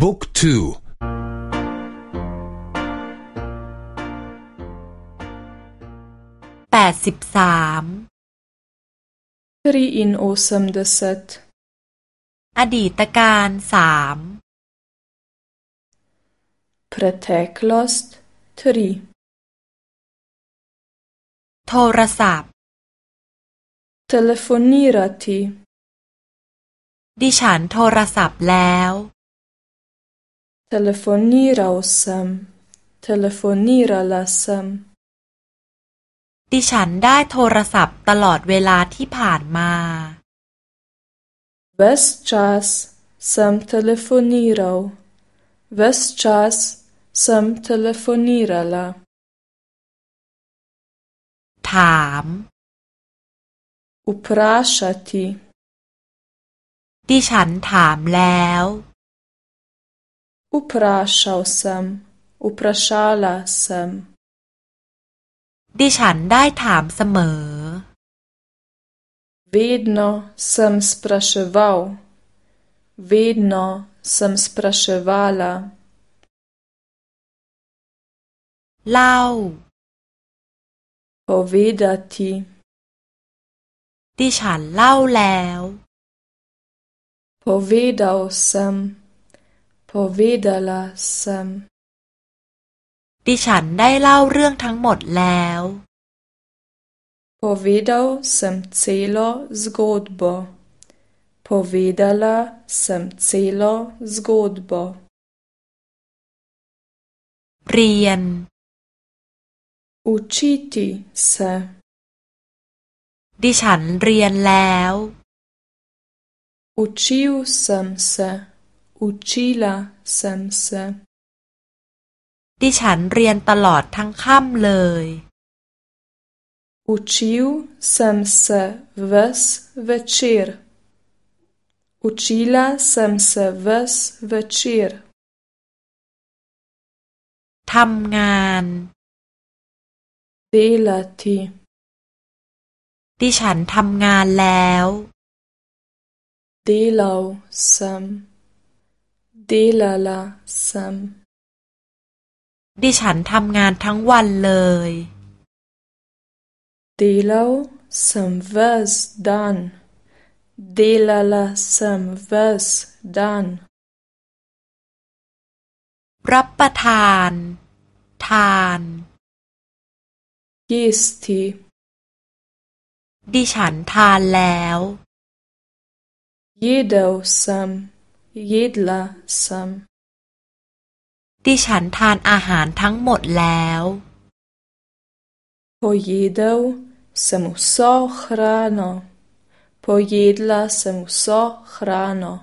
บุ๊กทูแปดสิบสามทรีอินโอซัมเดสตอดีตการสามพรเทคลอสทรีโทรศัพท์ เทเลฟนีรัติดิฉันโทรศัพท์แล้ว t e l e f o n i e r a u s a m t e l e f o n i e r a l a s a m ดิฉันได้โทรศัพท์ตลอดเวลาที่ผ่านมา Ves c h a s sam telefoniral Ves c h a s sam telefonirala ถาม Uprašati ดิฉันถามแล้ว Uprašal sem. Uprašala sem. ดิฉันได้ถามเสมอ Vedno sem spraševal. Vedno sem spraševala. เล่า Povedati. ดิฉันเล่าแล้ว Povedal sem. povedala sem ดิฉันได้เล่าเรื่องทั้งหมดแล้ว povedal sem celo zgodbo povedala sem celo zgodbo เรียน učiti se ดิฉันเรียนแล้ว učil sem se Učila sem se ดิฉันเรียนตลอดทั้งค่ำเลย Učil sem se ves večer. Učila sem se ves večer. ทำงาน Delati ดิฉันทำงานแล้ว Delal sem ดิลาลาซัม ดิฉันทำงานทั้งวันเลยดิลาซัมเวสดันดิลาลาซัมเวสดัน รับประทาน ทานกิสที ดิฉันทานแล้วยีเดวซัม jedla sam ดิฉันทานอาหารทั้งหมดแล้ว pojedel sam vso hrano pojedla sam vso hrano